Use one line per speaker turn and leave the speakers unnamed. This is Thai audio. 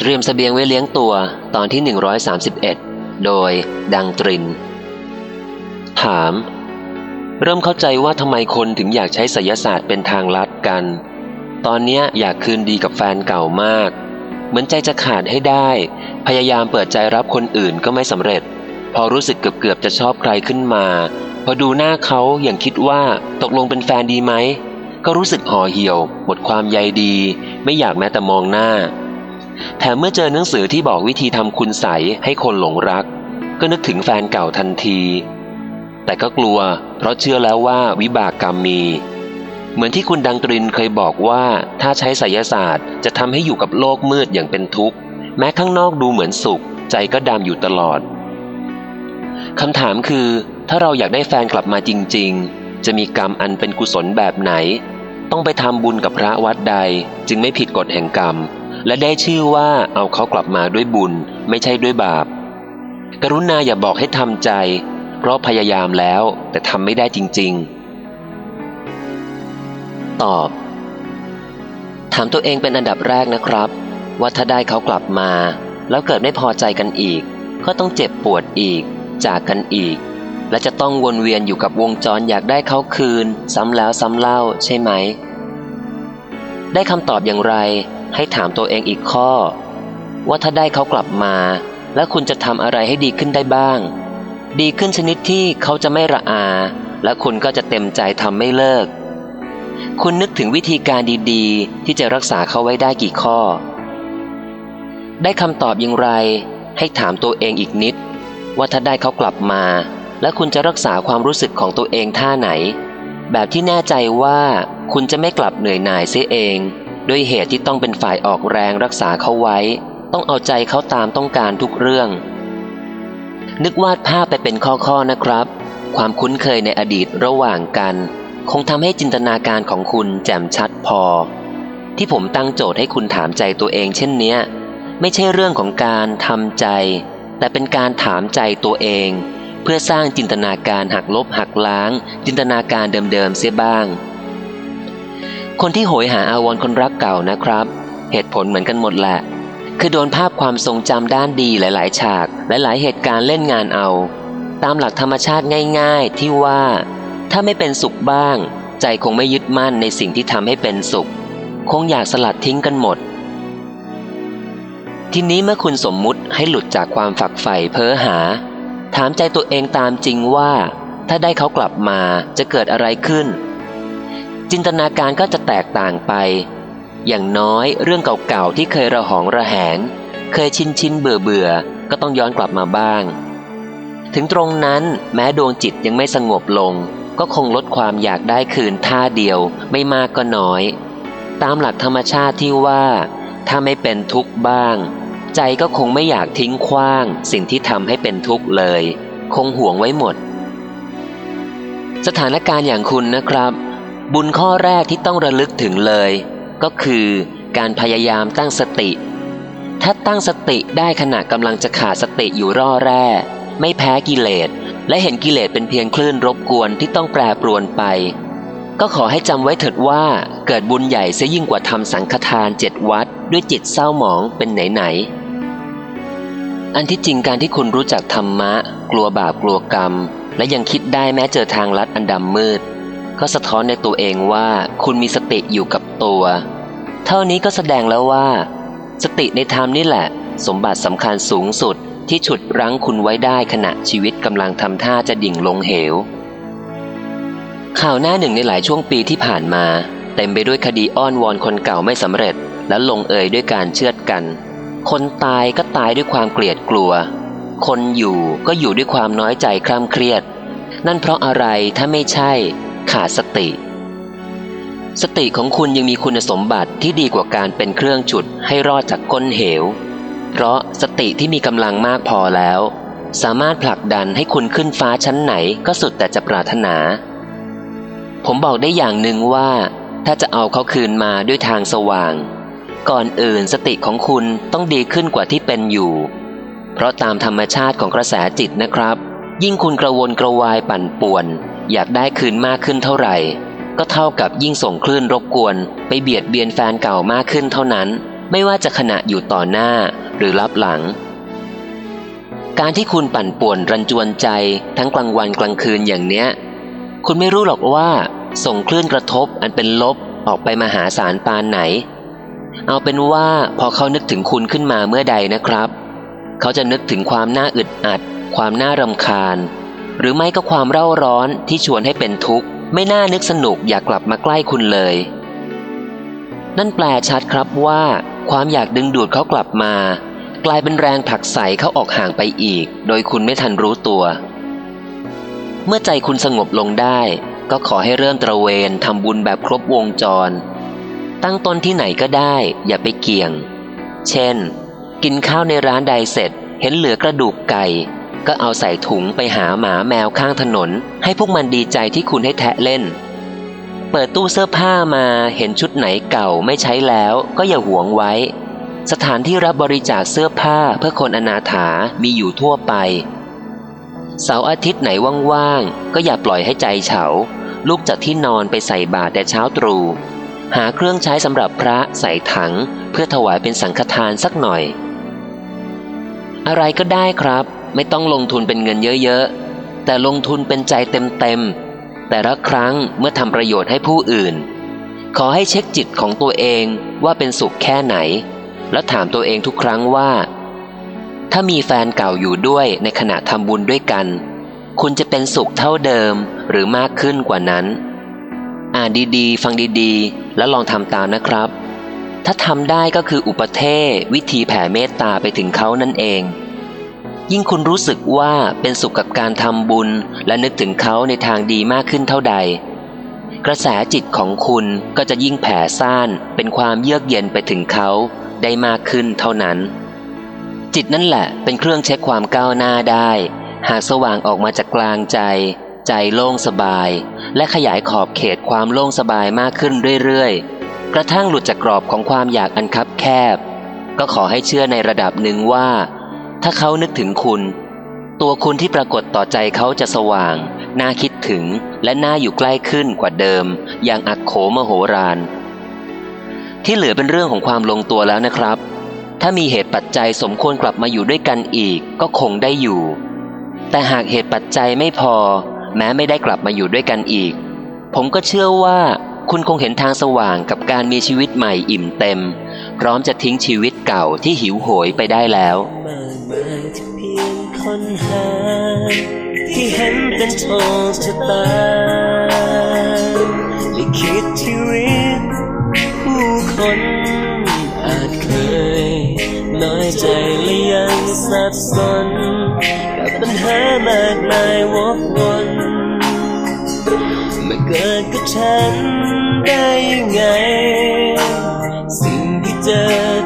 เตรียมสเสบียงไว้เลี้ยงตัวตอนที่ 131 โดยดังตริน ถาม เริ่มเข้าใจว่าทำไมคนถึงอยากใช้ไสยศาสตร์เป็นทางลัดกัน ตอนเนี้ยอยากคืนดีกับแฟนเก่ามาก เหมือนใจจะขาดให้ได้ พยายามเปิดใจรับคนอื่นก็ไม่สำเร็จ พอรู้สึกเกือบๆจะชอบใครขึ้นมา พอดูหน้าเขาอย่างคิดว่าตกลงเป็นแฟนดีไหม ก็รู้สึกห่อเหี่ยว หมดความใยดี ไม่อยากแม้แต่มองหน้า แถมเมื่อเจอหนังสือที่บอกวิธีทำคุณใสให้คนหลงรัก ก็นึกถึงแฟนเก่าทันที แต่ก็กลัว เพราะเชื่อแล้วว่าวิบากกรรมมี เหมือนที่คุณดังตรินเคยบอกว่าถ้าใช้ไสยศาสตร์ จะทำให้อยู่กับโลกมืดอย่างเป็นทุกข์ แม้ข้างนอกดูเหมือนสุข ใจก็ดำอยู่ตลอดคำถามคือ ถ้าเราอยากได้แฟนกลับมาจริง ๆ จะมีกรรมอันเป็นกุศลแบบไหน ต้องไปทำบุญกับพระวัดใด จึงไม่ผิดกฎแห่งกรรม และได้ชื่อว่าเอาเขากลับมาด้วยบุญไม่ใช่ด้วยบาป กรุณาอย่าบอกให้ทำใจ เพราะพยายามแล้วแต่ทำไม่ได้จริง ๆ ตอบ ถามตัวเองเป็นอันดับแรกนะครับ ว่าถ้าได้เขากลับมา แล้วเกิดไม่พอใจกันอีก ก็ต้องเจ็บปวดอีก จากกันอีก และจะต้องวนเวียนอยู่กับวงจรอยากได้เขาคืน ซ้ำแล้วซ้ำเล่าใช่ไหม ได้คำตอบอย่างไร ให้ถามตัวเองอีกข้อ ว่าถ้าได้เขากลับมา แล้วคุณจะทำอะไรให้ดีขึ้นได้บ้าง ดีขึ้นชนิดที่เขาจะไม่ระอา และคุณก็จะเต็มใจทำไม่เลิก คุณนึกถึงวิธีการดีๆ ที่จะรักษาเขาไว้ได้กี่ข้อ ได้คำตอบอย่างไร ให้ถามตัวเองอีกนิด ว่าถ้าได้เขากลับมา แล้วคุณจะรักษาความรู้สึกของตัวเองท่าไหน แบบที่แน่ใจว่าคุณจะไม่กลับเหนื่อยหน่ายเสียเอง ด้วยเหตุที่ต้องเป็นฝ่ายออกแรงรักษาเขาไว้ ต้องเอาใจเขาตามต้องการทุกเรื่อง นึกวาดภาพไปเป็นข้อๆนะครับ ความคุ้นเคยในอดีตระหว่างกัน คงทำให้จินตนาการของคุณแจ่มชัดพอ ที่ผมตั้งโจทย์ให้คุณถามใจตัวเองเช่นเนี้ย ไม่ใช่เรื่องของการทำใจ แต่เป็นการถามใจตัวเอง เพื่อสร้างจินตนาการหักลบหักล้าง จินตนาการเดิมๆเสียบ้าง คนที่โหยหาอาวรคนรักเก่านะครับ เหตุผลเหมือนกันหมดแหละ คือโดนภาพความทรงจำด้านดีหลาย ๆ ฉากและหลายเหตุการณ์เล่นงานเอา ตามหลักธรรมชาติง่าย ๆ ที่ว่า ถ้าไม่เป็นสุขบ้าง ใจคงไม่ยึดมั่นในสิ่งที่ทำให้เป็นสุข คงอยากสลัดทิ้งกันหมด ทีนี้เมื่อคุณสมมุติให้หลุดจากความฝักใฝ่เพ้อหา ถามใจตัวเองตามจริงว่า ถ้าได้เขากลับมาจะเกิดอะไรขึ้น จินตนาการก็จะแตกต่างไป อย่างน้อยเรื่องเก่าๆที่เคยระหองระแหง เคยชินชินเบื่อเบื่อก็ต้องย้อนกลับมาบ้าง ถึงตรงนั้นแม้ดวงจิตยังไม่สงบลง ก็คงลดความอยากได้คืนท่าเดียวไม่มากก็น้อย ตามหลักธรรมชาติที่ว่า ถ้าไม่เป็นทุกข์บ้าง ใจก็คงไม่อยากทิ้งขว้าง สิ่งที่ทำให้เป็นทุกข์เลย คงห่วงไว้หมด สถานการณ์อย่างคุณนะครับ บุญข้อแรกที่ต้องระลึกถึงเลย ก็คือการพยายามตั้งสติ ถ้าตั้งสติได้ขณะกำลังจะขาดสติอยู่ร่อแร่ ไม่แพ้กิเลส และเห็นกิเลสเป็นเพียงคลื่นรบกวนที่ต้องแปรปรวนไป ก็ขอให้จำไว้เถิดว่าเกิดบุญใหญ่เสียยิ่งกว่าทำสังฆทานเจ็ดวัด ด้วยจิตเศร้าหมองเป็นไหนๆอันที่จริงการที่คุณรู้จักธรรมะ กลัวบาปกลัวกรรม และยังคิดได้แม้เจอทางลัดอันดำมืด ก็สะท้อนในตัวเองว่าคุณมีสติอยู่กับตัว เท่านี้ก็แสดงแล้วว่า สติในธรรมนี่แหละ สมบัติสำคัญสูงสุดที่ฉุดรั้งคุณไว้ได้ขณะชีวิตกำลังทำท่าจะดิ่งลงเหว ข่าวหน้าหนึ่งในหลายช่วงปีที่ผ่านมา เต็มไปด้วยคดีอ้อนวอนคนเก่าไม่สำเร็จ และลงเอยด้วยการเชือดกัน คนตายก็ตายด้วยความเกลียดกลัว คนอยู่ก็อยู่ด้วยความน้อยใจคร่ำเครียด นั่นเพราะอะไรถ้าไม่ใช่ ขาดสติ สติของคุณยังมีคุณสมบัติที่ดีกว่าการเป็นเครื่องจุดให้รอดจากก้นเหว เพราะสติที่มีกำลังมากพอแล้ว สามารถผลักดันให้คุณขึ้นฟ้าชั้นไหนก็สุดแต่จะปรารถนา ผมบอกได้อย่างหนึ่งว่า ถ้าจะเอาเขาคืนมาด้วยทางสว่าง ก่อนอื่นสติของคุณต้องดีขึ้นกว่าที่เป็นอยู่ เพราะตามธรรมชาติของกระแสจิตนะครับยิ่งคุณกระวนกระวายปั่นป่วน อยากได้คืนมากขึ้นเท่าไหร่ ก็เท่ากับยิ่งส่งคลื่นรบกวน ไปเบียดเบียนแฟนเก่ามากขึ้นเท่านั้น ไม่ว่าจะขณะอยู่ต่อหน้าหรือรับหลัง การที่คุณปั่นป่วนรันจวนใจทั้งกลางวันกลางคืนอย่างเนี้ย คุณไม่รู้หรอกว่า ส่งคลื่นกระทบอันเป็นลบออกไปมหาศาลปานไหน เอาเป็นว่าพอเขานึกถึงคุณขึ้นมาเมื่อใดนะครับ เขาจะนึกถึงความน่าอึดอัด ความน่ารำคาญ หรือไม่ก็ความเร่าร้อนที่ชวนให้เป็นทุกข์ ไม่น่านึกสนุกอยากกลับมาใกล้คุณเลย นั่นแปลชัดครับว่า ความอยากดึงดูดเขากลับมา กลายเป็นแรงผลักใสเขาออกห่างไปอีก โดยคุณไม่ทันรู้ตัว เมื่อใจคุณสงบลงได้ ก็ขอให้เริ่มตระเวนทำบุญแบบครบวงจร ตั้งต้นที่ไหนก็ได้ อย่าไปเกี่ยง เช่น กินข้าวในร้านใดเสร็จ เห็นเหลือกระดูกไก่ ก็เอาใส่ถุงไปหาหมาแมวข้างถนน ให้พวกมันดีใจที่คุณให้แทะเล่น เปิดตู้เสื้อผ้ามาเห็นชุดไหนเก่าไม่ใช้แล้วก็อย่าหวงไว้ สถานที่รับบริจาคเสื้อผ้าเพื่อคนอนาถามีอยู่ทั่วไป เสาร์อาทิตย์ไหนว่างๆ ก็อย่าปล่อยให้ใจเฉา ลุกจากที่นอนไปใส่บาตรแต่เช้าตรู่หาเครื่องใช้สำหรับพระใส่ถัง เพื่อถวายเป็นสังฆทานสักหน่อย อะไรก็ได้ครับ ไม่ต้องลงทุนเป็นเงินเยอะๆ แต่ลงทุนเป็นใจเต็มๆ แต่ละครั้งเมื่อทำประโยชน์ให้ผู้อื่น ขอให้เช็คจิตของตัวเองว่าเป็นสุขแค่ไหน แล้วถามตัวเองทุกครั้งว่า ถ้ามีแฟนเก่าอยู่ด้วยในขณะทำบุญด้วยกัน คุณจะเป็นสุขเท่าเดิมหรือมากขึ้นกว่านั้น อ่านดีๆ ฟังดีๆ แล้วลองทำตามนะครับถ้าทำได้ก็คืออุปเทศวิธีแผ่เมตตาไปถึงเขานั่นเอง ยิ่งคุณรู้สึกว่าเป็นสุขกับการทำบุญ และนึกถึงเขาในทางดีมากขึ้นเท่าใด กระแสจิตของคุณก็จะยิ่งแผ่ซ่านเป็นความเยือกเย็นไปถึงเขาได้มากขึ้นเท่านั้น จิตนั่นแหละเป็นเครื่องเช็คความก้าวหน้าได้ หากสว่างออกมาจากกลางใจ ใจโล่งสบาย และขยายขอบเขตความโล่งสบายมากขึ้นเรื่อยๆ กระทั่งหลุดจากกรอบของความอยากอันคับแคบ ก็ขอให้เชื่อในระดับหนึ่งว่า ถ้าเขานึกถึงคุณ ตัวคุณที่ปรากฏต่อใจเขาจะสว่าง น่าคิดถึงและน่าอยู่ใกล้ขึ้นกว่าเดิม อย่างอักโขมโหฬารที่เหลือเป็นเรื่องของความลงตัวแล้วนะครับ ถ้ามีเหตุปัจจัยสมควรกลับมาอยู่ด้วยกันอีกก็คงได้อยู่ แต่หากเหตุปัจจัยไม่พอ แม้ไม่ได้กลับมาอยู่ด้วยกันอีก ผมก็เชื่อว่าคุณคงเห็นทางสว่างกับการมีชีวิตใหม่อิ่มเต็ม พร้อมจะทิ้งชีวิตเก่าที่หิวโหยไปได้แล้วา
ยที่เพียงคนหา ที่เห็นเป็นโชคชะตาลิขิตชีวิตผู้คนอาจเคย น้อยใจและยังสับสน กับปัญหามากมายวกวนเมื่อเกิดกับฉันได้ยังไง สิ่งที่เจอ